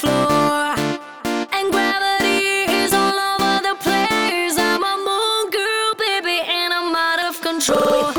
floor. And gravity is all over the place. I'm a moon girl, baby, and I'm out of control.